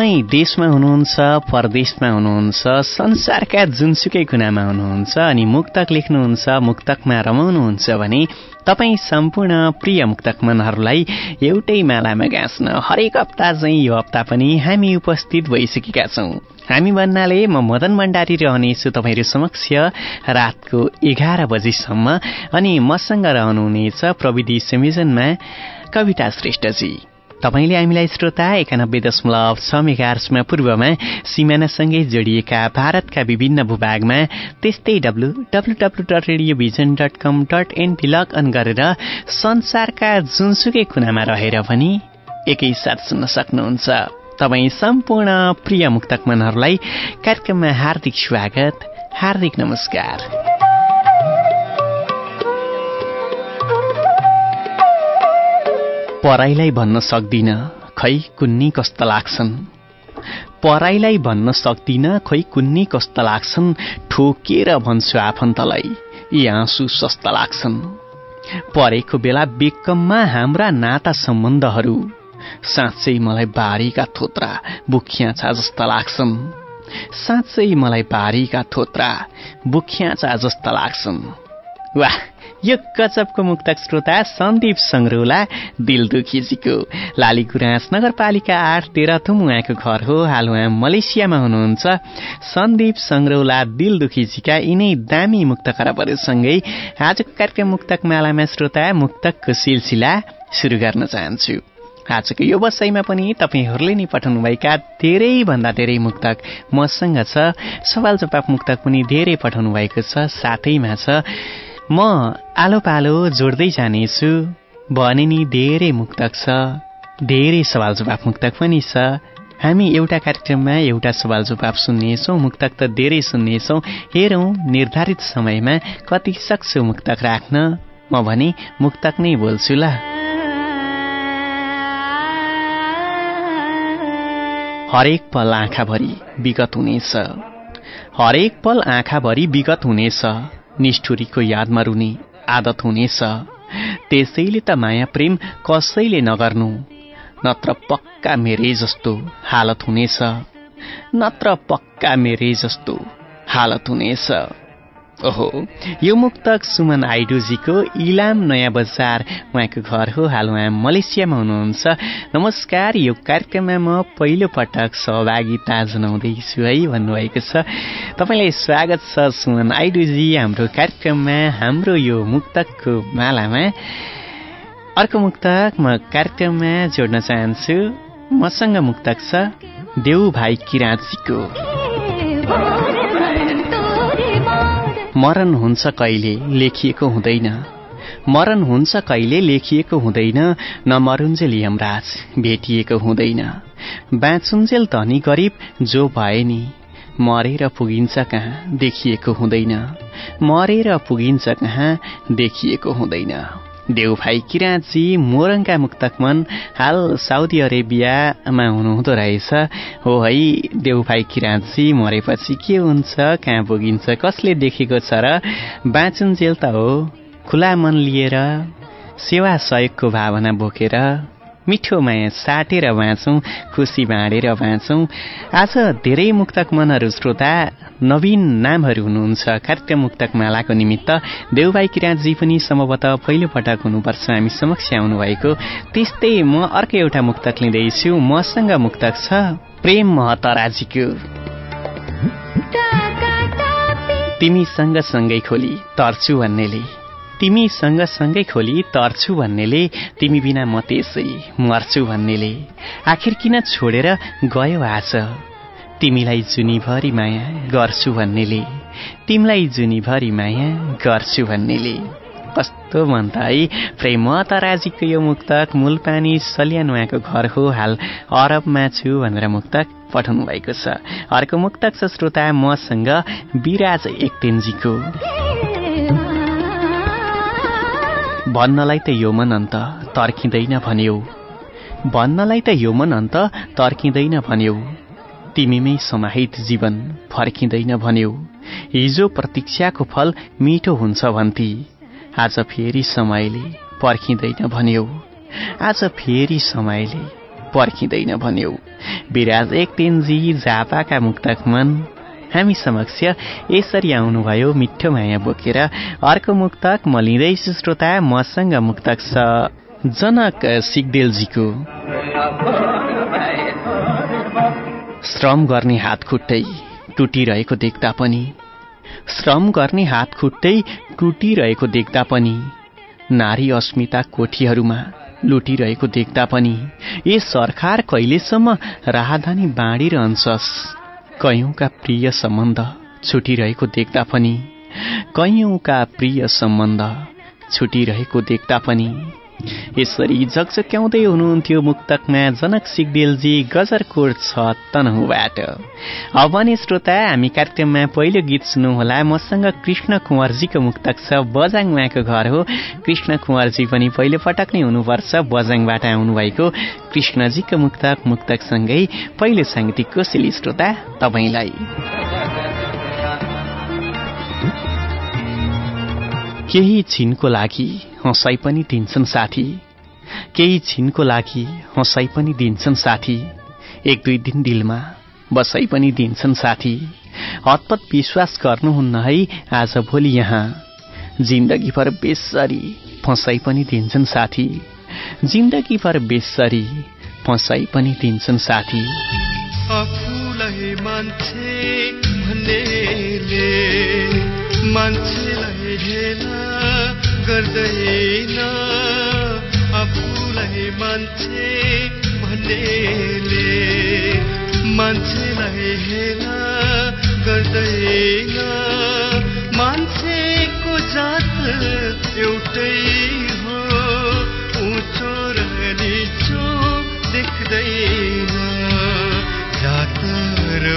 तपाईँ देशमा हुनुहुन्छ परदेशमा हुनुहुन्छ संसारका जुनसुकै कुनामा हुनुहुन्छ अनि मुक्तक लेख्नुहुन्छ मुक्तकमा रमाउनुहुन्छ भने तपाईँ सम्पूर्ण प्रिय मुक्तक मनहरूलाई एउटै मालामा गाँच्न हरेक हप्ता चाहिँ यो हप्ता पनि हामी उपस्थित भइसकेका छौँ। हामी भन्नाले म मदन भण्डारी रहनेछु तपाईँहरू समक्ष रातको एघार बजीसम्म अनि मसँग रहनुहुनेछ प्रविधि संयोजनमा कविता श्रेष्ठजी। तपाईँले हामीलाई श्रोता एकानब्बे दशमलव छ मेगार्समा पूर्वमा सिमानासँगै जोडिएका भारतका विभिन्न भूभागमा त्यस्तै W W W dot radio vision dot com dot NP log on गरेर संसारका जुनसुकै कुनामा रहेर पनि एकैसाथ सुन्न सक्नुहुन्छ। तपाईँ सम्पूर्ण प्रिय मुक्तक मनहरूलाई कार्यक्रममा हार्दिक स्वागत हार्दिक नमस्कार। पराईलाई भन्न सक्दिन खै कुन्नी कस्ता लाग्छन्? पराईलाई भन्न सक्दिन खै कुन्नी कस्ता लाग्छन्? ठोकेर भन्छु आफन्तलाई यी आँसु सस्ता लाग्छन्। परेको बेला बेकममा हाम्रा नाता सम्बन्धहरू साँच्चै मलाई बारीका थोत्रा बुख्याछा जस्ता लाग्छन्। साँच्चै मलाई बारीका थोत्रा बुख्याचा जस्ता लाग्छन्। वाह! यो गजबको मुक्तक श्रोता सन्दीप सङ्ग्रौला दिल दुखीजीको लालीगुराँस नगरपालिका आठ तेह्रथुम उहाँको घर हो हाल उहाँ मलेसियामा हुनुहुन्छ। सन्दीप सङ्ग्रौला दिल दुखीजीका यिनै दामी मुक्त खराबहरूसँगै आजको कार्यक्रम मुक्तक मालामा श्रोता मुक्तकको सिलसिला सुरु गर्न चाहन्छु। आजको यो बसाइमा पनि तपाईँहरूले नै पठाउनुभएका धेरैभन्दा धेरै मुक्तक मसँग छ। सवाल जवाफ मुक्तक पनि धेरै पठाउनु भएको छ साथैमा छ। म आलो पालो जोड्दै जानेछु। भने नि धेरै मुक्तक छ। धेरै सवाल जवाफ मुक्तक पनि छ। हामी एउटा कार्यक्रममा एउटा सवाल जवाफ सुन्नेछौँ मुक्तक त धेरै सुन्नेछौँ। हेरौँ निर्धारित समयमा कति सक्छु मुक्तक राख्न? म भने मुक्तक नै बोल्छु ल। हरेक पल आँखाभरि विगत हुनेछ। हरेक पल आँखाभरि विगत हुनेछ। निष्ठुरीको यादमा रुने आदत हुनेछ। त्यसैले त माया प्रेम कसैले नगर्नु। नत्र पक्का मेरै जस्तो हालत हुनेछ। नत्र पक्का मेरै जस्तो हालत हुनेछ। ओहो। यो मुक्तक सुमन आइडुजीको इलाम नयाँ बजार। उहाँको घर हो हाल उहाँ मलेसियामा हुनुहुन्छ। नमस्कार यो कार्यक्रममा म पहिलो पटक सहभागिता जनाउँदैछु है भन्नुभएको छ। तपाईँलाई स्वागत छ सुमन आइडुजी हाम्रो कार्यक्रममा हाम्रो यो मुक्तकको मालामा। अर्को मुक्तक म कार्यक्रममा जोड्न चाहन्छु। मसँग मुक्तक छ देउ भाइ किराँचीको मरण हुन्छ कहिले लेखिएको हुँदैन। मरण हुन्छ कहिले लेखिएको हुँदैन। नमरुन्जेल यमराज भेटिएको हुँदैन। बाँचुन्जेल धनी गरिब जो भए नि मरेर पुगिन्छ कहाँ देखिएको हुँदैन। मरेर पुगिन्छ कहाँ देखिएको हुँदैन। देउभाइ किराँची मोरङका मुक्तकमन हाल साउदी अरेबियामा हुनुहुँदो रहेछ। हो है देउभाइ किराँची मरेपछि के हुन्छ कहाँ पुगिन्छ कसले देखेको छ र बाँचुन्जेल त हो। खुला मन लिएर सेवा सहयोगको भावना बोकेर मिठो माया साटेर बाँचौँ खुसी बाँडेर बाँचौँ। आज धेरै मुक्तक मनहरू श्रोता नवीन नामहरू हुनुहुन्छ। कार्यक्रम मुक्तक मालाको निमित्त देउबाई किराँतजी पनि सम्भवतः पहिलो पटक हुनुपर्छ। हामी समक्ष आउनुभएको। त्यस्तै म अर्को एउटा मुक्तक लिँदैछु। मसँग मुक्तक छ प्रेम महतराजीको तिमी सँगसँगै खोली तर्छु भन्नेले। तिमी सँगसँगै खोली तर्छु भन्नेले तिमी बिना म त्यसै मर्छु भन्नेले। आखिर किन छोडेर गयो आज? तिमीलाई जुनीभरि माया गर्छु भन्नेले। तिमीलाई जुनीभरि माया गर्छु भन्नेले। कस्तो त है? प्रेम तराजीको यो मुक्तक मूल पानी सलियान उहाँको घर हो हाल। अरबमा छु भनेर मुक्तक पठाउनु भएको छ। अर्को मुक्तक छ श्रोता मसँग विराज एकतेन्जीको। भन्नलाई त यो मन अन्त तर्किँदैन भन्यौ। भन्नलाई त यो मन अन्त तर्किँदैन भन्यौ। तिमीमै समाहित जीवन फर्किँदैन भन्यौ। हिजो प्रतीक्षाको फल मिठो हुन्छ भन्ती। आज फेरि समयले पर्खिँदैन भन्यौ। आज फेरि समयले पर्खिँदैन भन्यौ। विराज एक तेन्जी झापाका मुक्तक मन। हामी समक्ष यसरी आउनुभयो मिठो माया बोकेर। अर्को मुक्तक म लिँदैछु श्रोता मसँग मुक्तक छ जनक सिगदेलजीको। श्रम गर्ने हात खुट्टै टुटिरहेको देख्दा पनि श्रम गर्ने हात खुट्टै टुटिरहेको देख्दा पनि नारी अस्मिता कोठीहरूमा लुटिरहेको देख्दा पनि ए सरकार कहिलेसम्म राहदानी बाँडिरहन्छस्? कयौँका प्रिय सम्बन्ध छुटिरहेको देख्दा पनि कैयौँका प्रिय सम्बन्ध छुटिरहेको देख्दा पनि यसरी झकझक्याउँदै हुनुहुन्थ्यो मुक्तकमा जनक सिगदेलजी गजरकोट छ तनहुबाट। अब नि श्रोता हामी कार्यक्रममा पहिलो गीत सुन्नुहोला। मसँग कृष्ण कुँवरजीको मुक्तक छ बजाङ उहाँको घर हो। कृष्ण कुँवरजी पनि पहिलो पटक नै हुनुपर्छ बजाङबाट आउनुभएको कृष्णजीको मुक्तक मुक्तकसँगै पहिलो साङ्गीतिक कोसेली श्रोता तपाईँलाई। केही छिनको लागि हँसाइ पनि दिन्छन् साथी। केही छिनको लागि हँसाइ पनि दिन्छन् साथी। एक दुई दिन दिलमा बसाइ पनि दिन्छन् साथी। हतपत विश्वास गर्नुहुन्न है आज भोलि यहाँ। जिन्दगीभर बेसरी फसाइ पनि दिन्छन् साथी। जिन्दगीभर बेसरी फसाइ पनि दिन्छन् साथी। आफूलाई मान्छे भन्नेले मान्छेलाई हेला गर्दैन आफूलाई मान्छे भन्नेले मान्छेलाई हेला गर्दैन मान्छेको जात एउटै हो उँचो र निचो देख्दैन। जात र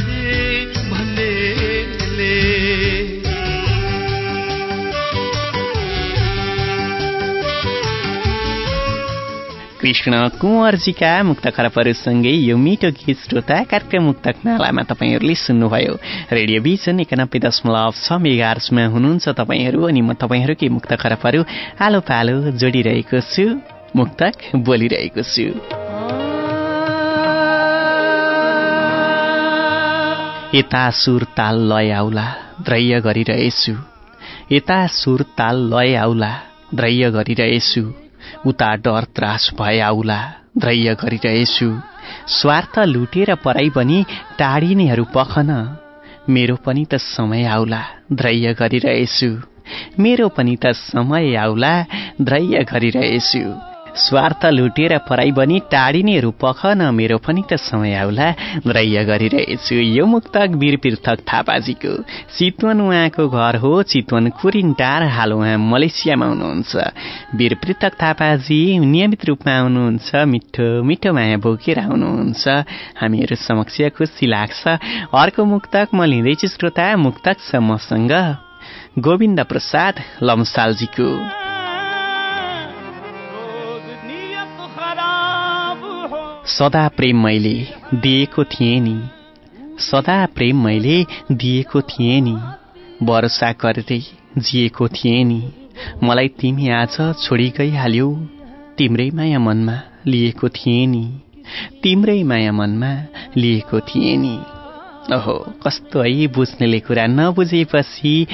कृष्ण कुँवरजीका मुक्त खरबहरूसँगै यो मिठो गीत श्रोता कार्यक्रम मुक्तक नालामा तपाईँहरूले सुन्नुभयो। रेडियो भिजन एकानब्बे दशमलव छ मेगार्समा हुनुहुन्छ तपाईँहरू अनि म तपाईँहरूकै मुक्त खरबहरू आलो पालो जोडिरहेको छु। मुक्तक बोलिरहेको छु। यता सुर ताल लय आउला ध्रय गरिरहेछु। यता सुर ताल लय आउला ध्रय गरिरहेछु। उता डर त्रास भए आउला। ध्रय गरिरहेछु स्वार्थ लुटेर पराई पनि टाढिनेहरू पखन। मेरो पनि त समय आउला ध्रय गरिरहेछु मेरो पनि त समय आउला ध्रय गरिरहेछु स्वार्थ लुटेर पराई बनी टाढिनेहरू पख न मेरो पनि त समय आउला। द्रय गरिरहेछु यो मुक्तक वीर पृथक थापाजीको। चितवन उहाँको घर हो चितवन कुरिन्टार हाल उहाँ मलेसियामा हुनुहुन्छ। वीर पृथक थापाजी नियमित रूपमा आउनुहुन्छ मिठो मिठो माया बोकेर आउनुहुन्छ। हामीहरू समक्ष खुसी लाग्छ। अर्को मुक्तक म लिँदैछु श्रोता मुक्तक छ मसँग। गोविन्द प्रसाद लम्सालजीको। सदा प्रेम मैले दिएको थिएँ नि। सदा प्रेम मैले दिएको थिएँ नि। वर्षा गर्दै जिएको थिएँ नि। मलाई तिमी आज छोडी गइहाल्यौ। तिम्रै माया मनमा लिएको थिएँ नि। तिम्रै माया मनमा लिएको थिएँ नि। ओहो कस्तो है बुझ्नेले कुरा। नबुझेपछि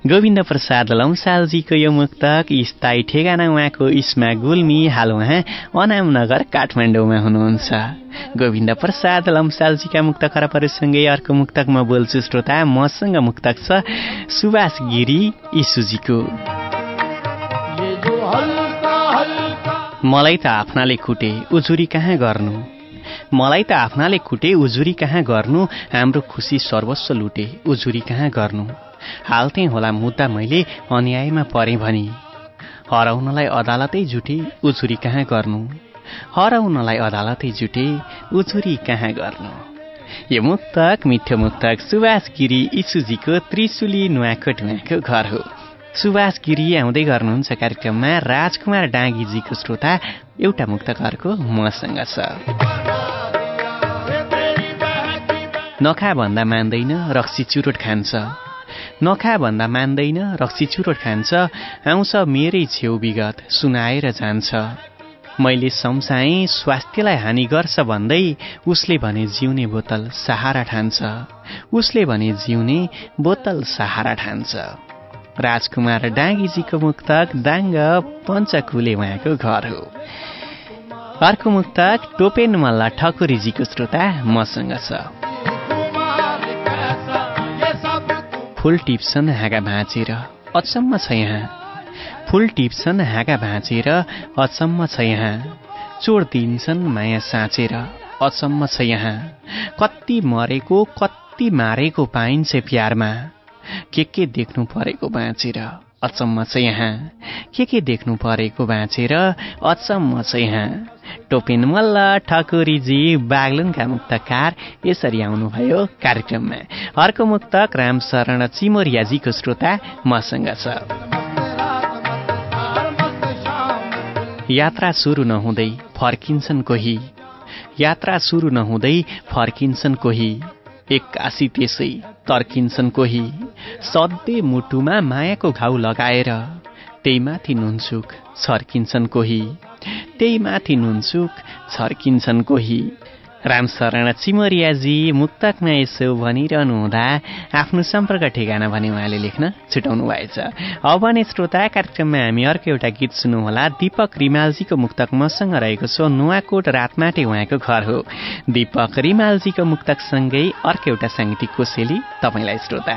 गोविन्द प्रसाद लम्सालजीको यो मुक्तक स्थायी ठेगाना उहाँको इस्मा गुल्मी हाल उहाँ अनामनगर काठमाडौँमा हुनुहुन्छ। गोविन्द प्रसाद लम्सालजीका मुक्त खराबहरूसँगै अर्को मुक्तक म बोल्छु श्रोता मसँग मुक्तक छ सुभाष गिरी इसुजीको मलाई त आफ्नाले खुटे उजुरी कहाँ गर्नु? मलाई त आफ्नाले खुटे उजुरी कहाँ गर्नु? हाम्रो खुसी सर्वस्व लुटे उजुरी कहाँ गर्नु? हाल्थेँ होला मुद्दा मैले अन्यायमा परेँ भनी। हराउनलाई अदालतै जुटे उछुरी कहाँ गर्नु? हराउनलाई अदालतै जुटे उछुरी कहाँ गर्नु? यो मुक्तक मिठो मुक्तक सुभाष गिरी इसुजीको त्रिशुली नुवाकोट उहाँको घर हो। सुभाष गिरी आउँदै गर्नुहुन्छ कार्यक्रममा राजकुमार डाँगीजीको श्रोता एउटा मुक्तकरको मसँग छ। नखा भन्दा मान्दैन रक्सी चुरोट खान्छ। नखा भन्दा मान्दैन रक्सी चुरोट खान्छ आउँछ मेरै छेउ विगत सुनाएर जान्छ। मैले सम्झाएँ स्वास्थ्यलाई हानि गर्छ भन्दै उसले भने जिउने बोतल सहारा ठान्छ। उसले भने जिउने बोतल सहारा ठान्छ। राजकुमार डाँगीजीको मुक्तक दाङ्ग पञ्चकुले उहाँको घर हो। अर्को मुक्तक टोपेन मल्ला ठकुरीजीको श्रोता मसँग छ। फुल टिप्छन् हाँगा भाँचेर अचम्म छ यहाँ। फुल टिप्छन् हाँगा भाँचेर अचम्म छ यहाँ। चोर दिन्छन् माया साँचेर अचम्म छ यहाँ। कति मरेको कति मारेको पाइन्छ प्यारमा। के के देख्नु परेको बाँचेर अचम्म छ यहाँ। के के देख्नु परेको बाँचेर अचम्म छ यहाँ। टोपिन मल्ल ठकुरीजी बागलुङका मुक्तकार यसरी आउनुभयो कार्यक्रममा। अर्को मुक्तक रामशरण चिमोरियाजीको श्रोता मसँग छ। यात्रा सुरु नहुँदै फर्किन्छन् कोही। यात्रा सुरु नहुँदै फर्किन्छन् कोही। एक्कासी त्यसै तर्किन्छन् कोही। सधैँ मुटुमा मायाको घाउ लगाएर त्यही माथि नुनसुक छर्किन्छन् कोही त्यही माथि नुनसुक छर्किन्छन् कोही। रामशरण चिमरियाजी मुक्तकमा यसो भनिरहनु हुँदा आफ्नो सम्पर्क ठेगाना भने उहाँले लेख्न छुटाउनु भएछ। अब भने श्रोता कार्यक्रममा हामी अर्को एउटा गीत सुन्नुहोला। दिपक रिमालजीको मुक्तक मसँग रहेको छ नुवाकोट रातमाटे उहाँको घर हो। दिपक रिमालजीको मुक्तकसँगै अर्को एउटा साङ्गीतिक कोसेली तपाईँलाई श्रोता।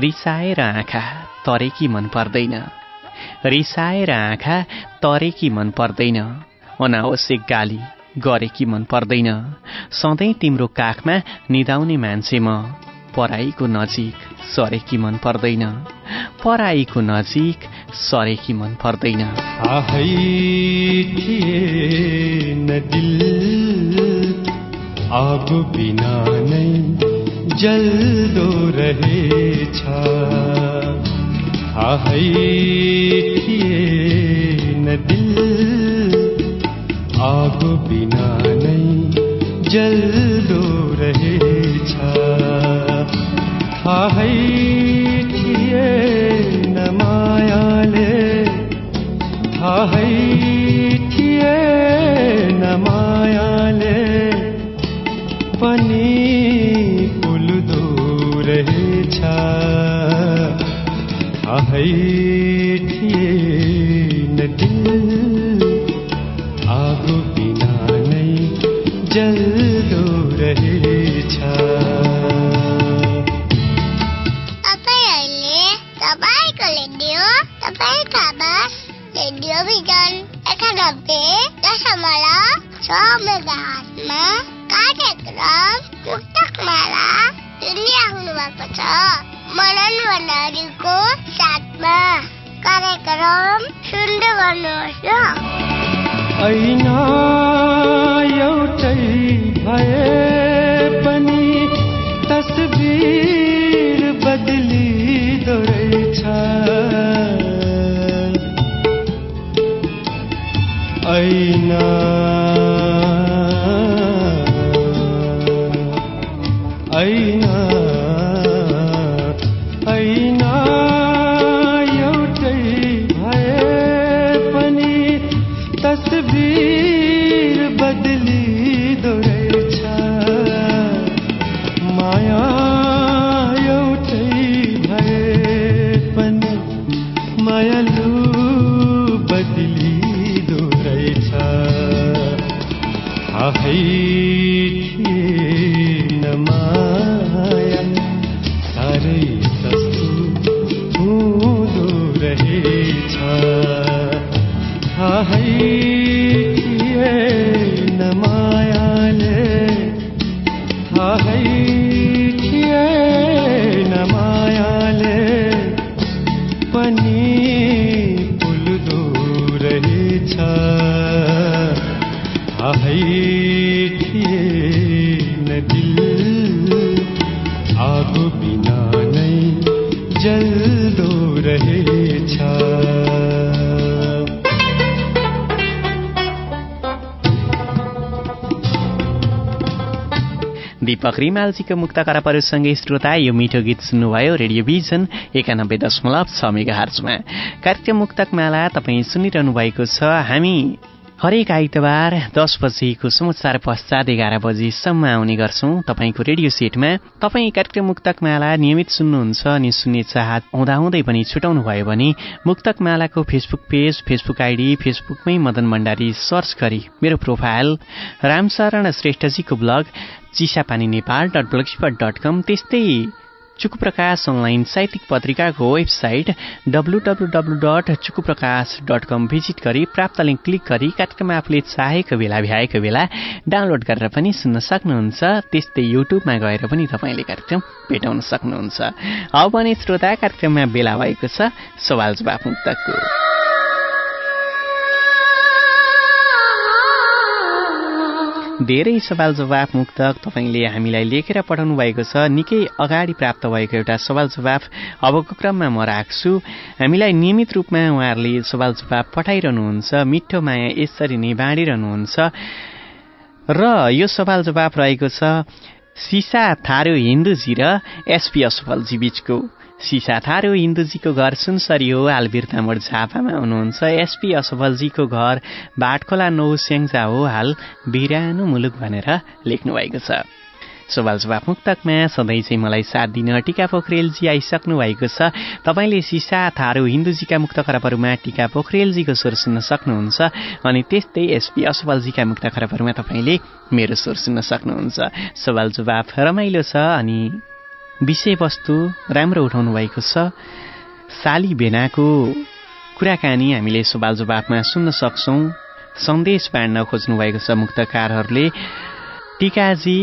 रिसाएर आँखा तरेकी मन पर्दैन। रिसाएर आँखा तरेकी मन पर्दैन। अनावश्यक गाली गरेकी मन पर्दैन। सधैँ तिम्रो काखमा निदाउने मान्छे म पराईको नजिक सरेकी मन पर्दैन। पराईको नजिक सरेकी मन पर्दैन। बिना नै जल्दो रहेछ। आहै न दिल आग बिना नै जल्दो रहेछ थाहै न मायाले थाहै दशमलव छ मेगा हातमा कार्यक्रम मुक्तक माला भएको छ मनन भण्डारीको साथमा कार्यक्रम सुन्दै गर्नुहोस् दीपक रिमालजीको मुक्त करापहरूसँगै श्रोता यो मिठो गीत सुन्नुभयो रेडियो भिजन एकानब्बे दशमलव छ मेगा हर्चमा कार्यक्रम मुक्तक माला तपाईँ सुनिरहनु भएको छ हामी हरेक आइतबार दस बजेको समाचार पश्चात एघार बजीसम्म आउने गर्छौँ। तपाईँको रेडियो सेटमा तपाईँ कार्यक्रम मुक्तक माला नियमित सुन्नुहुन्छ अनि सुन्ने चाहत हुँदाहुँदै पनि छुटाउनु भयो भने मुक्तक मालाको फेसबुक पेज फेसबुक आइडी फेसबुकमै मदन भण्डारी सर्च गरी मेरो profile Ramsharan श्रेष्ठजीको blog Chisapani Nepal dot blogspot dot com त्यस्तै चुकुप्रकाश अनलाइन साहित्यिक पत्रिकाको website W W W dot Chukuprakash dot com visit गरी प्राप्त लिङ्क क्लिक गरी कार्यक्रम आफूले चाहेको बेला भ्याएको बेला डाउनलोड गरेर पनि सुन्न सक्नुहुन्छ। त्यस्तै युट्युबमा गएर पनि तपाईँले कार्यक्रम भेटाउन सक्नुहुन्छ। अब भने श्रोता कार्यक्रममा बेला भएको छ। सवाल जवाफ मुक्तको। धेरै सवाल जवाफ मुक्तक तपाईँले हामीलाई लेखेर पठाउनु भएको छ। निकै अगाडि प्राप्त भएको एउटा सवाल जवाफ अबको क्रममा म राख्छु। हामीलाई नियमित रूपमा उहाँहरूले सवाल जवाफ पठाइरहनुहुन्छ। मिठो माया यसरी नै बाँडिरहनुहुन्छ र यो सवाल जवाफ रहेको छ सिसा थारो हिन्दूजी र एसपी असफलजी बीचको। सिसा थारो हिन्दूजीको घर सुनसरी हो हाल बिर्तामोड झापामा हुनुहुन्छ। एसपी असफलजीको घर बाटखोला नौ स्याङ्जा हो। हाल बिरानो मुलुक भनेर लेख्नु भएको छ। सवाल जवाफ मुक्तकमा सधैँ चाहिँ मलाई साथ दिन टिका पोखरेलजी आइसक्नु भएको छ। तपाईँले सिसा थारू हिन्दूजीका मुक्त खराबहरूमा टिका पोखरेलजीको स्वर सुन्न सक्नुहुन्छ अनि त्यस्तै एसपी असफलजीका मुक्त खराबहरूमा तपाईँले मेरो स्वर सुन्न सक्नुहुन्छ। सवाल जवाफ रमाइलो छ अनि विषयवस्तु राम्रो उठाउनु भएको छ। साली बेनाको कुराकानी हामीले सवाल जवाफमा सुन्न सक्छौँ। सन्देश बाँड्न खोज्नु भएको छ मुक्तकारहरूले। टिकाजी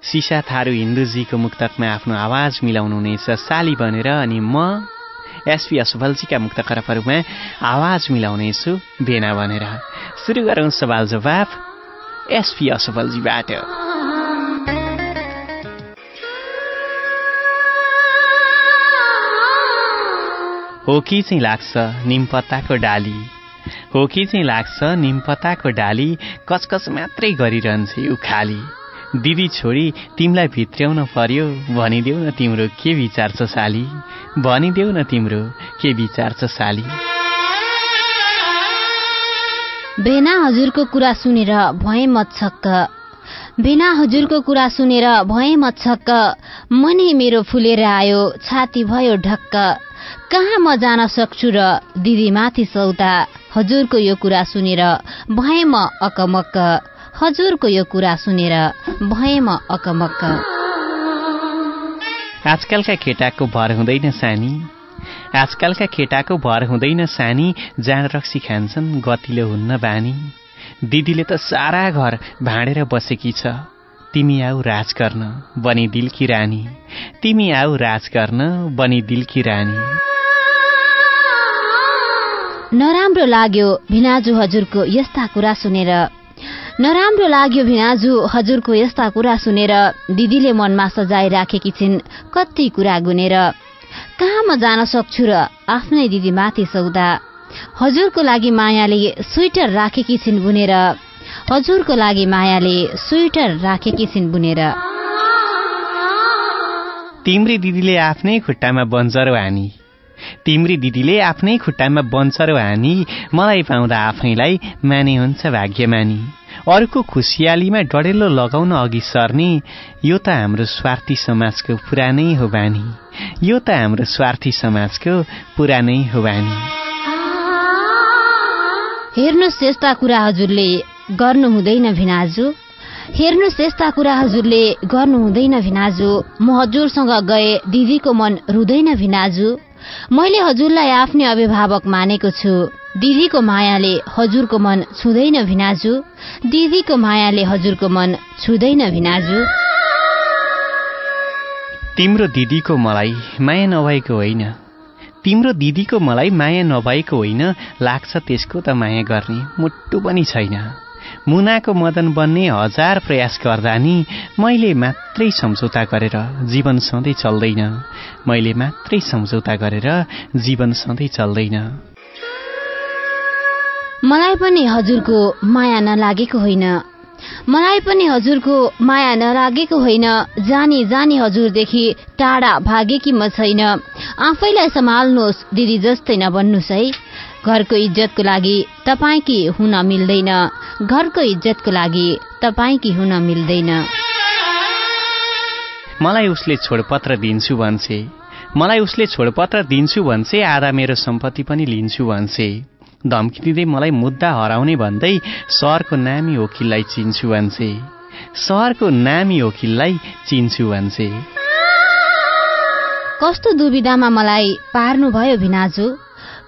सिसा थारू हिन्दूजीको मुक्तकमा आफ्नो आवाज मिलाउनु हुनेछ। साली भनेर अनि म एसपी असफलजीका मुक्त खराबहरूमा आवाज मिलाउनेछु बेना भनेर। सुरु गरौँ सवाल जवाफ एसपी असफलजीबाट। हो कि चाहिँ लाग्छ निमपत्ताको डाली? हो कि चाहिँ लाग्छ निमपत्ताको डाली कचकच मात्रै गरिरहन्छे उखाली दिदी छोरी तिमीलाई भित्र्याउन पर्यो भनिदेऊ न तिम्रो के विचार छ साली? भनिदेऊ न तिम्रो के विचार छ साली? बेना हजुरको कुरा सुनेर भए मच्छक्क बिना हजुरको कुरा सुनेर भए म छक्क मनी मेरो फुलेर आयो छाती भयो ढक्क। कहाँ म जान सक्छु र दिदी माथि सौता हजुरको यो कुरा सुनेर भए म अकमक्क। हजुरको यो कुरा सुनेर भए म अकमक्क। आजकलका केटाको भर हुँदैन सानी। आजकलका केटाको भर हुँदैन सानी। जाँड रक्सी खान्छन् गतिलो हुन्न बानी। दिदीले त सारा घर भाँडेर बसेकी छ। तिमी आऊ राज गर्न बनी दिलकी रानी। तिमी आऊ राज गर्न बनी दिलकी रानी। नराम्रो लाग्यो भिनाजु हजुरको यस्ता कुरा सुनेर। नराम्रो लाग्यो भिनाजु हजुरको यस्ता कुरा सुनेर दिदीले मनमा सजाइराखेकी छिन् कति कुरा गुनेर। कहाँ म जान सक्छु र आफ्नै दिदी माथि सौदा? हजुरको लागि मायाले स्वेटर राखेकी छिन् बुनेर। हजुरको लागि मायाले स्वेटर राखेकी छिन् बुनेर। तिम्री दिदीले आफ्नै खुट्टामा बन्जरो हानी तिम्री दिदीले आफ्नै खुट्टामा बन्चरो हानी मलाई पाउँदा आफैलाई माने हुन्छ भाग्यमानी। अर्को खुसियालीमा डडेलो लगाउन अघि सर्ने यो त हाम्रो स्वार्थी समाजको पुरानै हो बानी। यो त हाम्रो स्वार्थी समाजको पुरानै हो बानी। हेर्नुहोस् यस्ता कुरा हजुरले गर्नु हुँदैन भिनाजु। हेर्नुहोस् यस्ता कुरा हजुरले गर्नु हुँदैन भिनाजु। म हजुरसँग गए दिदीको मन रुँदैन भिनाजु। मैले हजुरलाई आफ्नै अभिभावक मानेको छु। दिदीको मायाले हजुरको मन छुँदैन भिनाजु। दिदीको मायाले हजुरको मन छुँदैन भिनाजु। तिम्रो दिदीको मलाई माया नभएको होइन। तिम्रो दिदीको मलाई माया नभएको होइन। लाग्छ त्यसको त माया गर्ने। मुट्टु पनि छैन। मुनाको मदन बन्ने हजार प्रयास गर्दा नि मैले मात्रै सम्झौता गरेर जीवन सधैँ चल्दैन। मैले मात्रै सम्झौता गरेर जीवन सधैँ चल्दैन। मलाई पनि हजुरको माया नलागेको होइन। मलाई पनि हजुरको माया नलागेको होइन। जानी जानी हजुरदेखि टाढा भागेकी म छैन। आफैलाई सम्हाल्नुहोस् दिदी जस्तै नबन्नुहोस् है। घरको इज्जतको लागि तपाईँकी हुन मिल्दैन। घरको इज्जतको लागि तपाईँकी हुन मिल्दैन। मलाई उसले छोडपत्र दिन्छु भन्छे। मलाई उसले छोडपत्र दिन्छु भन्छे आधा मेरो सम्पत्ति पनि लिन्छु भन्छे। धम्की दिँदै मलाई मुद्दा हराउने भन्दै सहरको नामी वकिललाई चिन्छु भन्छे। सहरको नामी वकिललाई चिन्छु भन्छे। कस्तो दुविधामा मलाई पार्नुभयो भिनाजु?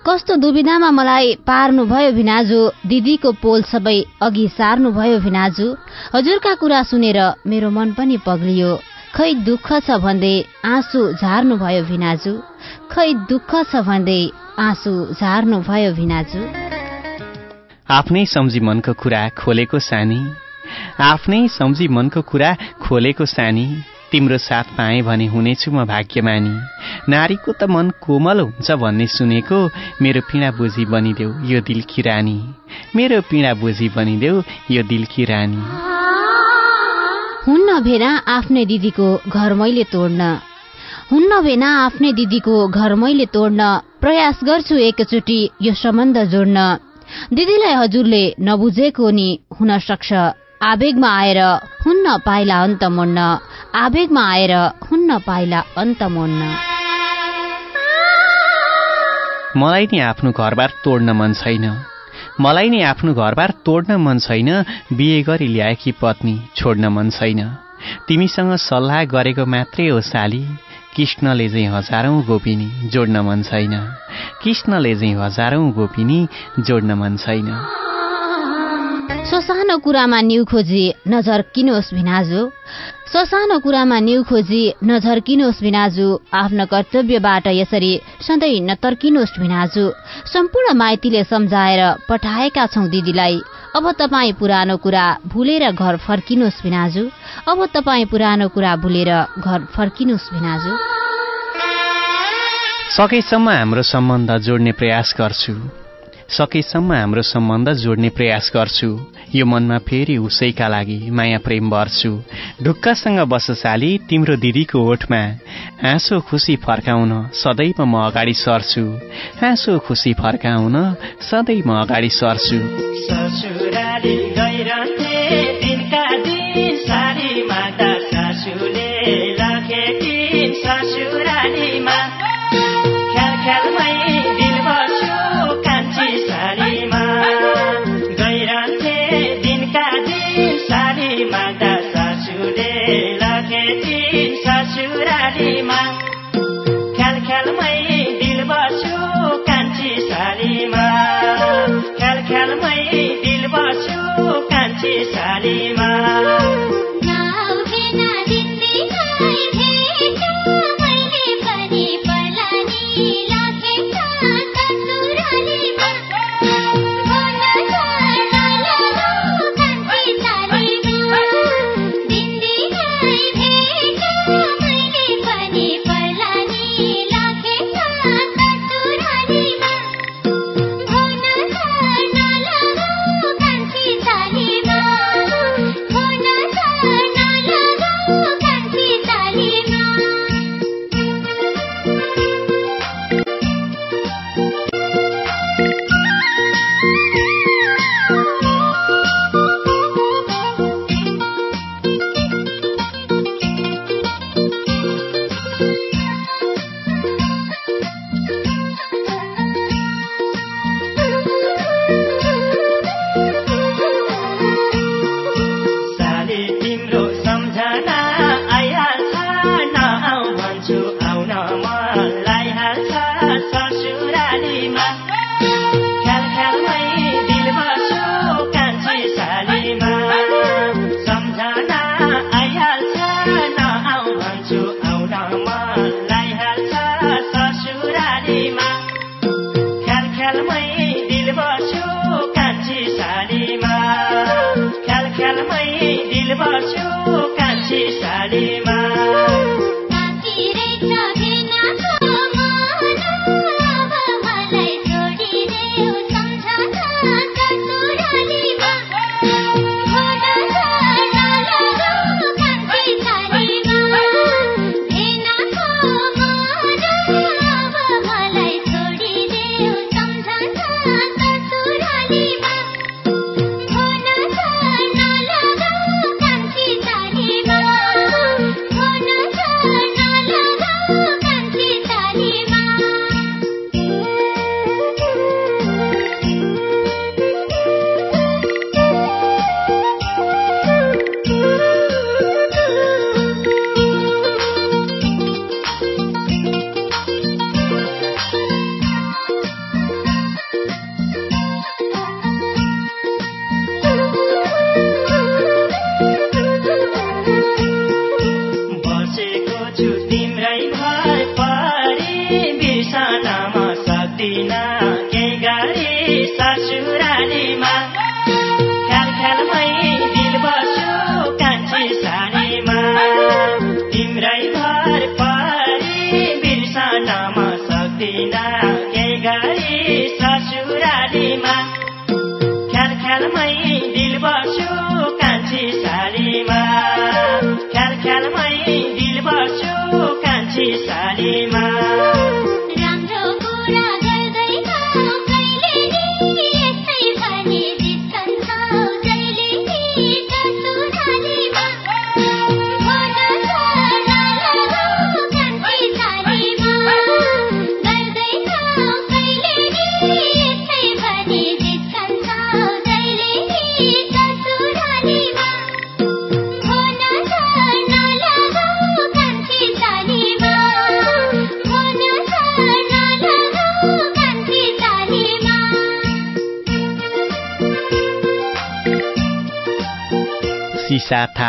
कस्तो दुविधामा मलाई पार्नुभयो भिनाजु? दिदीको पोल सबै अघि सार्नुभयो भिनाजु। हजुरका कुरा सुनेर मेरो मन पनि पग्लियो। खै दुःख छ भन्दै आँसु झार्नुभयो भिनाजु। खै दुःख छ भन्दै आँसु झार्नुभयो भिनाजु। आफ्नै सम्झी मनको कुरा खोलेको सानी। आफ्नै सम्झी मनको कुरा खोलेको सानी। तिम्रो साथ पाएँ भने हुनेछु म भाग्यमानी। नारीको त मन कोमल हुन्छ भन्ने सुनेको मेरो पीडा बुझी बनिदेऊ यो दिलकी रानी। मेरो पीडा बुझी बनिदेऊ यो दिलकी रानी। हुन्न भेना आफ्नै दिदीको घर मैले तोड्न। हुन्न भेना आफ्नै दिदीको घर मैले तोड्न। प्रयास गर्छु एकचोटि यो सम्बन्ध जोड्न। दिदीलाई हजुरले नबुझेको नि हुन सक्छ। आवेगमा आएर हुन्न पाइला अन्त मोड्न। आवेगमा आएर हुन्न पाइला अन्त मोड्न। मलाई नि आफ्नो घरबार तोड्न मन छैन। मलाई नि आफ्नो घरबार तोड्न मन छैन बिहे गरी ल्याएकी पत्नी छोड्न मन छैन। तिमीसँग सल्लाह गरेको मात्रै हो साली। कृष्णले चाहिँ हजारौँ गोपिनी जोड्न मन छैन। कृष्णले चाहिँ हजारौँ गोपिनी जोड्न मन छैन। ससानो कुरामा न्यु खोजी नजर किनोस् भिनाजु। ससानो कुरामा न्यु खोजी नजर किनोस् भिनाजु। आफ्नो कर्तव्यबाट यसरी सधैँ नतर्किनुहोस् भिनाजु। सम्पूर्ण माइतीले सम्झाएर पठाएका छौँ दिदीलाई। अब तपाईँ पुरानो कुरा भुलेर घर फर्किनुहोस् भिनाजु। अब तपाईँ पुरानो कुरा भुलेर घर फर्किनुहोस् भिनाजु। सकेसम्म हाम्रो सम्बन्ध जोड्ने प्रयास गर्छु। सकेसम्म हाम्रो सम्बन्ध जोड्ने प्रयास गर्छु। यो मनमा फेरि उसैका लागि माया प्रेम भर्छु ढुक्कसँग बससाली तिम्रो दिदीको ओठमा। हाँसो खुसी फर्काउन सधैँ म अगाडि सर्छु। हाँसो खुसी फर्काउन सधैँ म अगाडि सर्छु। dilbaşa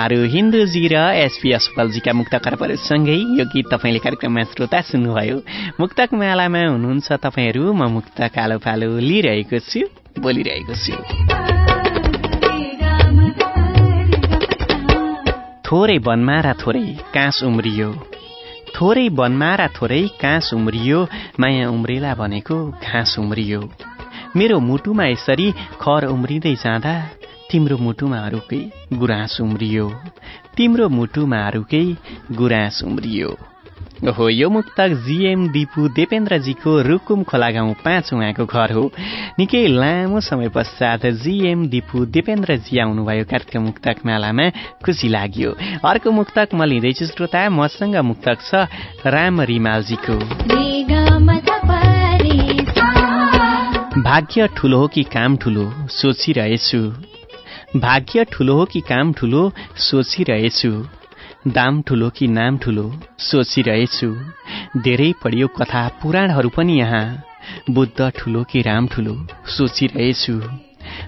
थारू हिन्दूजी र एसपी असफलजीका मुक्त करपरसँगै यो गीत तपाईँले कार्यक्रममा श्रोता सुन्नुभयो। मुक्तक मालामा हुनुहुन्छ तपाईँहरू म मुक्त कालो पालो लिइरहेको छु बोलिरहेको छु। थोरै बनमारा थोरै काँस उम्रियो। थोरै बनमारा थोरै काँस उम्रियो माया उम्रेला भनेको घाँस उम्रियो। मेरो मुटुमा यसरी खर उम्रिँदै जाँदा तिम्रो मुटुमा अरूकै गुराँस उम्रियो। तिम्रो मुटुमा अरूकै गुराँस उम्रियो। ओहो यो मुक्तक जिएम दिपु देपेन्द्रजीको रुकुम खोला गाउँ पाँच उहाँको घर हो। निकै लामो समय पश्चात जिएम दिपु देपेन्द्रजी आउनुभयो कार्यक्रम मुक्तक मेलामा। खुसी लाग्यो। अर्को मुक्तक म लिँदैछु श्रोता मसँग मुक्तक छ राम रिमालजीको। भाग्य ठुलो हो कि काम ठुलो? सोचिरहेछु भाग्य ठुलो हो कि काम ठुलो सोचिरहेछु। दाम ठुलो कि नाम ठुलो सोचिरहेछु। धेरै पढियो कथा पुराणहरू पनि यहाँ। बुद्ध ठुलो कि राम ठुलो सोचिरहेछु।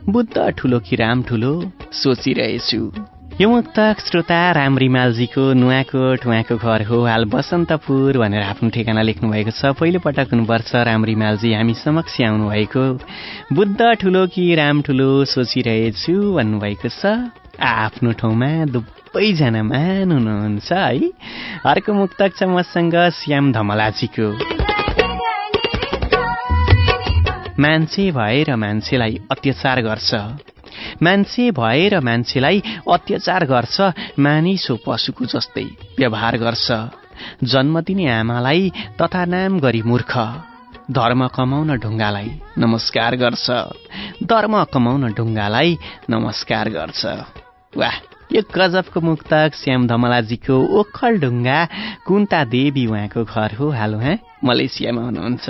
बुद्ध ठुलो कि राम ठुलो सोचिरहेछु। यो मुक्तक श्रोता राम रिमालजीको नुवाकोट उहाँको घर हो हाल बसन्तपुर भनेर आफ्नो ठेगाना लेख्नु भएको छ। पहिलो पटक हुनुपर्छ राम रिमालजी हामी समक्ष आउनुभएको। बुद्ध ठुलो कि राम ठुलो सोचिरहेछु भन्नुभएको छ। आफ्नो ठाउँमा दुवैजना मान हुनुहुन्छ है। अर्को मुक्तक छ मसँग श्याम धमलाजीको। मान्छे भएर मान्छेलाई अत्याचार गर्छ। मान्छे भएर मान्छेलाई अत्याचार गर्छ मानिस हो पशुको जस्तै व्यवहार गर्छ। जन्म दिने आमालाई तथा नाम गरी मूर्ख। धर्म कमाउन ढुङ्गालाई नमस्कार गर्छ। धर्म कमाउन ढुङ्गालाई नमस्कार गर्छ। वाह यो गजबको मुक्तक श्याम धमलाजीको ओखल ढुङ्गा कुन्ता देवी उहाँको घर हो। हाल उहाँ मलेसियामा हुनुहुन्छ।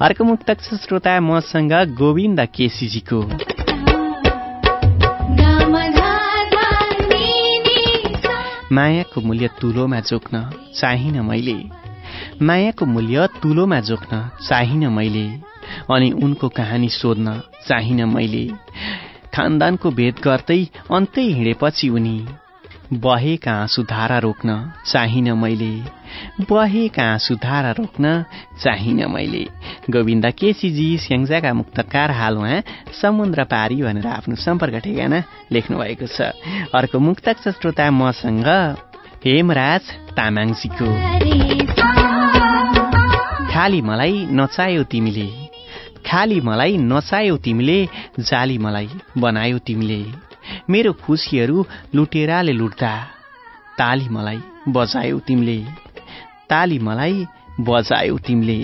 अर्को मुक्तक छ श्रोता मसँग गोविन्द केसीजीको। मायाको मूल्य तुलोमा जोख्न चाहिन मैले। मायाको मूल्य तुलोमा जोख्न चाहिन मैले अनि उनको कहानी सोध्न चाहिन मैले। खानदानको भेद गर्दै अन्तै हिँडेपछि उनी बहेका आँसु धारा रोक्न चाहिन मैले। बहेका धारा रोक्न चाहिन मैले। गोविन्द केसीजी स्याङ्जाका मुक्तकार हाल उहाँ समुद्र पारी भनेर आफ्नो सम्पर्क ठेगाना लेख्नु भएको छ। अर्को मुक्तक श्रोता मसँग हेमराज तामाङजीको। खाली मलाई नचायो तिमीले। खाली मलाई नचायो तिमीले जाली मलाई बनायो तिमीले। मेरो खुसीहरू लुटेराले लुट्दा ताली मलाई बजायो तिमीले। ताली मलाई बजायो तिमीले।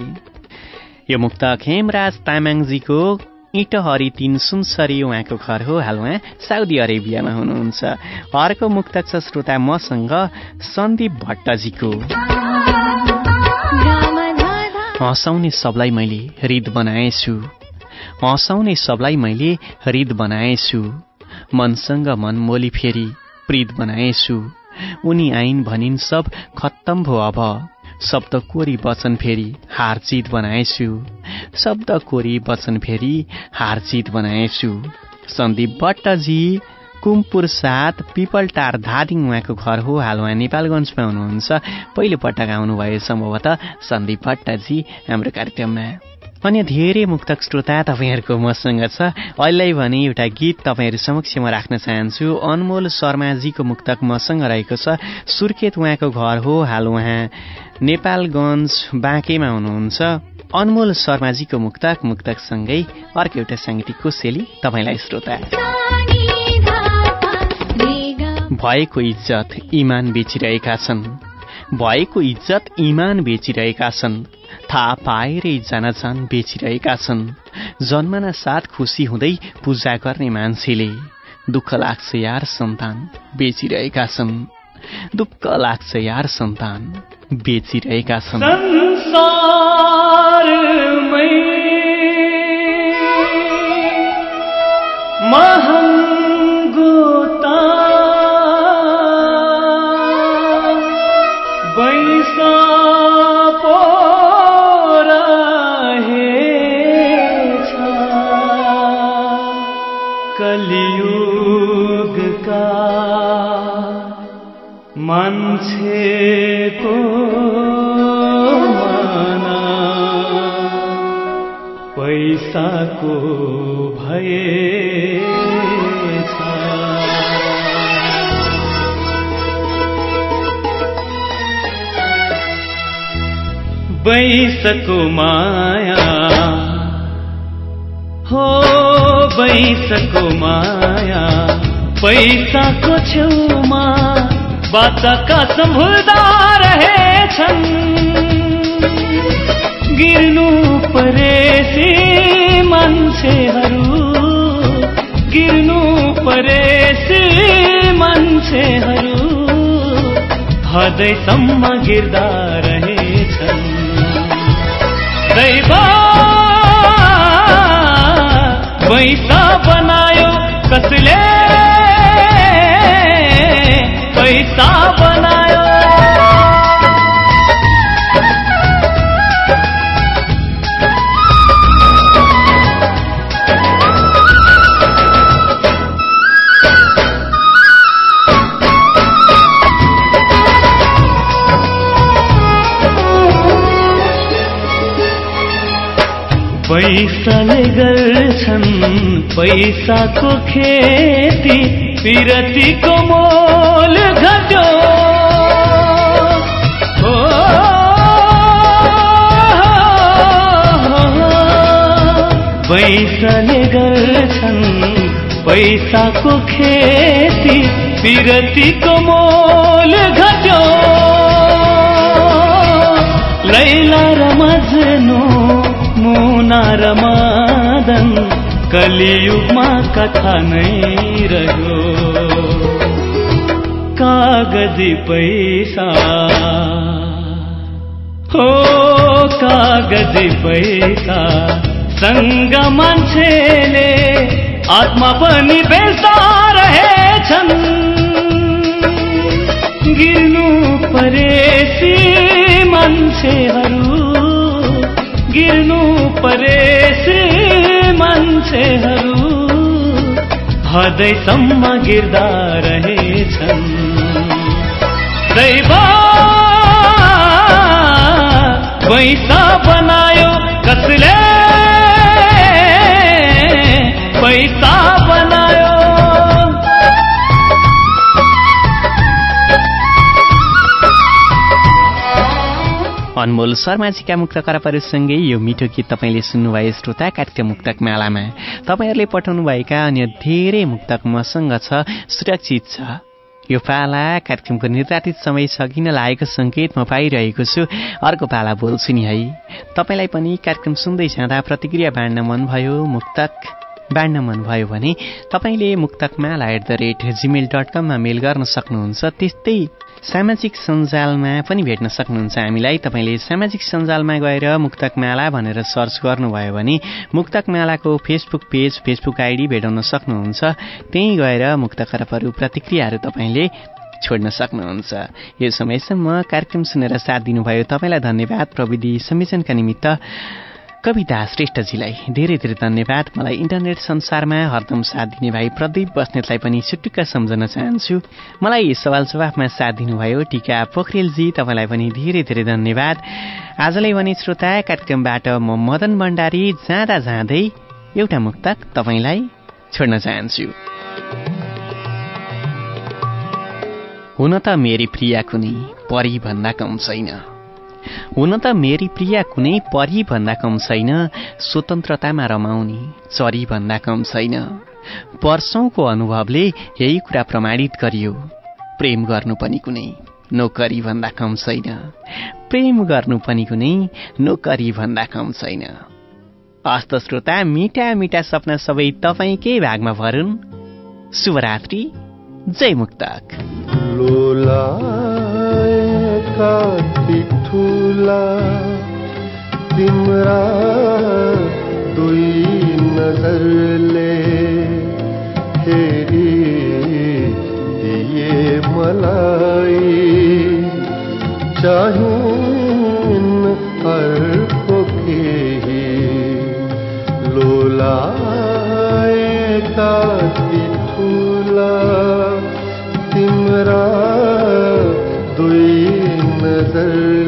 यो मुक्तक हेमराज तामाङजीको इटहरी तिन सुनसरी उहाँको घर हो। हाल उहाँ साउदी अरेबियामा हुनुहुन्छ। अर्को मुक्तक छ श्रोता मसँग सन्दीप भट्टजीको। हँसाउने सबलाई मैले हृद बनाएछु। हँसाउने सबलाई मैले हृद बनाएछु। मनसँग मन मोली फेरि प्रीत बनाएछु। उनी आइन् भनिन् सब खत्तम भो अब। शब्द कोरी वचन फेरि हारजित बनाएछु। शब्द कोरी वचन फेरि हारजित बनाएछु। सन्दीप भट्टजी कुमपुर साथ पिपलटार धादिङ उहाँको घर हो। हाल उहाँ नेपालगञ्जमा हुनुहुन्छ। पहिलो पटक आउनुभयो सम्भवतः सन्दीप भट्टजी हाम्रो कार्यक्रममा। अन्य धेरै मुक्तक श्रोता तपाईँहरूको मसँग छ। अहिले भने एउटा गीत तपाईँहरू समक्ष म राख्न चाहन्छु। अनमोल शर्माजीको मुक्तक मसँग रहेको छ। सुर्खेत उहाँको घर हो। हाल उहाँ नेपालगञ्ज बाँकेमा हुनुहुन्छ। अनमोल शर्माजीको मुक्तक मुक्तकसँगै अर्को एउटा साङ्गीतिक कोसेली तपाईँलाई श्रोता। भएको इज्जत इमान बेचिरहेका छन्। भएको इज्जत इमान बेचिरहेका छन्। थाहा पाएरै जान बेचिरहेका छन्। जन्मना साथ खुसी हुँदै पूजा गर्ने मान्छेले दुःख लाग्छ यार सन्तान बेचिरहेका छन्। दुःख लाग्छ यार सन्तान। बेचिरहेका छन्। पैसाको भए बैसको माया हो बैसको माया पैसाको छेउमा बाचाका सम्भुल्दा रहेछन् गिर्नु परेसी मान्छेहरू गिर्नु परेसी मान्छेहरू हदैसम्म गिर्दा रहेछन्। दैव पैसा बनायो कसले? पैसा बनायो गर्छन्। पैसाको खेती पिरतीको मोल घट्यो हो पैसाले गर्छन्। पैसाको खेती पिरतीको मोल घट्यो कलियुगमा कथा नै रह्यो। कागजी पैसा। हो कागजी पैसा। सँग मान्छेले आत्मा पनि बेच्दा रहेछन्। गिर्नु परेसी मान्छेहरू। गिर्नु परेसी मान्छेहरू हदैसम्म गिर्दा रहेछन्। दैव पैसा बनायो कसले? पैसा अनमोल शर्माजीका मुक्त करपहरूसँगै यो मिठो गीत तपाईँले सुन्नुभयो श्रोता कार्यक्रम मुक्तक मालामा। तपाईँहरूले पठाउनुभएका अन्य धेरै मुक्तक मसँग छ सुरक्षित छ। यो पाला कार्यक्रमको निर्धारित समय सकिन लागेको सङ्केत म पाइरहेको छु। अर्को पाला बोल्छु नि है। तपाईँलाई पनि कार्यक्रम सुन्दै जाँदा प्रतिक्रिया बाँड्न मन भयो मुक्तक। बाँड्न मनभयो भने तपाईँले Muktakmala at the rate Gmail dot कममा मेल गर्न सक्नुहुन्छ त्यस्तै सामाजिक सञ्जालमा पनि भेट्न सक्नुहुन्छ हामीलाई। तपाईँले सामाजिक सञ्जालमा गएर मुक्तकमाला भनेर सर्च गर्नुभयो भने मुक्तकमालाको फेसबुक पेज फेसबुक आइडी भेटाउन सक्नुहुन्छ। त्यहीँ गएर मुक्त खरबहरू प्रतिक्रियाहरू तपाईँले छोड्न सक्नुहुन्छ। यो समयसम्म कार्यक्रम सुनेर साथ दिनुभयो। तपाईँलाई धन्यवाद। प्रविधि संयोजनका निमित्त कविता श्रेष्ठजीलाई धेरै धेरै धन्यवाद। मलाई इन्टरनेट संसारमा हरदम साथ दिने भाइ प्रदीप बस्नेतलाई पनि सुटुक्क सम्झन चाहन्छु। मलाई सवाल जवाफमा साथ दिनुभयो टिका पोखरेलजी तपाईँलाई पनि धेरै धेरै धन्यवाद। आजलाई भने श्रोता कार्यक्रमबाट म मदन भण्डारी जाँदा जाँदै एउटा मुक्तक तपाईँलाई छोड्न चाहन्छु। हुन त मेरी प्रिया कुनै परी भन्दा कम छैन। हुन त मेरी प्रिया कुनै परी भन्दा कम छैन स्वतन्त्रतामा रमाउने चरी भन्दा कम छैन। वर्षौंको अनुभवले यही कुरा प्रमाणित गरियो। प्रेम गर्नु पनि कुनै नोकरी भन्दा कम छैन। प्रेम गर्नु पनि कुनै नोकरी भन्दा कम छैन। हस्त श्रोता मिठा मिठा सपना सबै तपाईँकै भागमा भरुन्। शुभरात्रि जय मुक्तक। लोला ठुला तिम्रा दुई नजरले हेरी दिए मलाई। चाहिन् अर्को केही। लोलाएका ठुला तिम्रा दुई नजरले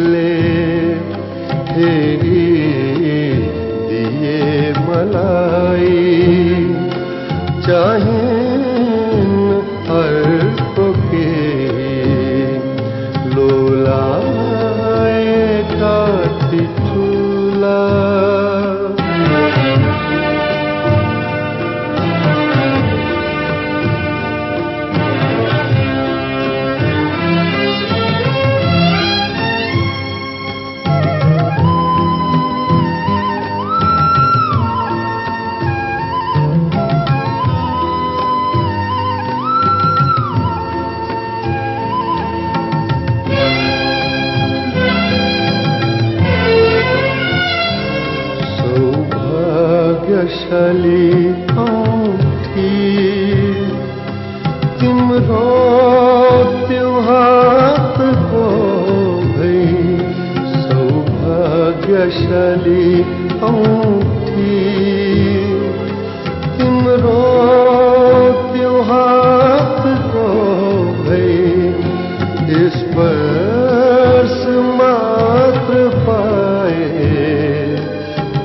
स्पर्श मात्र पाए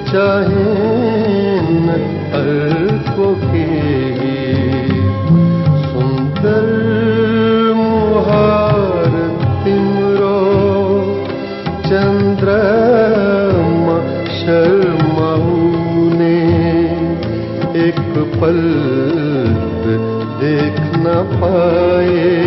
चाहिन् अर्को केही सुन्दर मुहार तिम्रो चन्द्रमा शर्माउने एक पल देख्न पाए